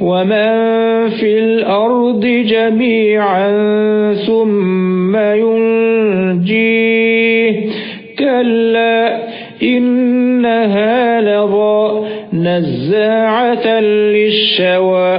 ومن في الأرض جميعا ثم ينجيه كلا إنها لظى نزاعة للشوى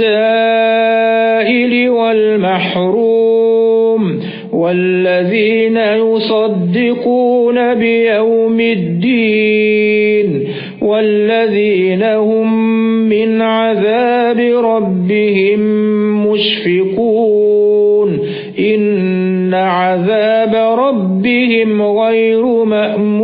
للسائل والمحروم والذين يصدقون بيوم الدين والذين هم من عذاب ربهم مشفقون إن عذاب ربهم غير مأمون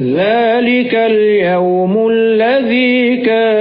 ذلك اليوم الذي كانوا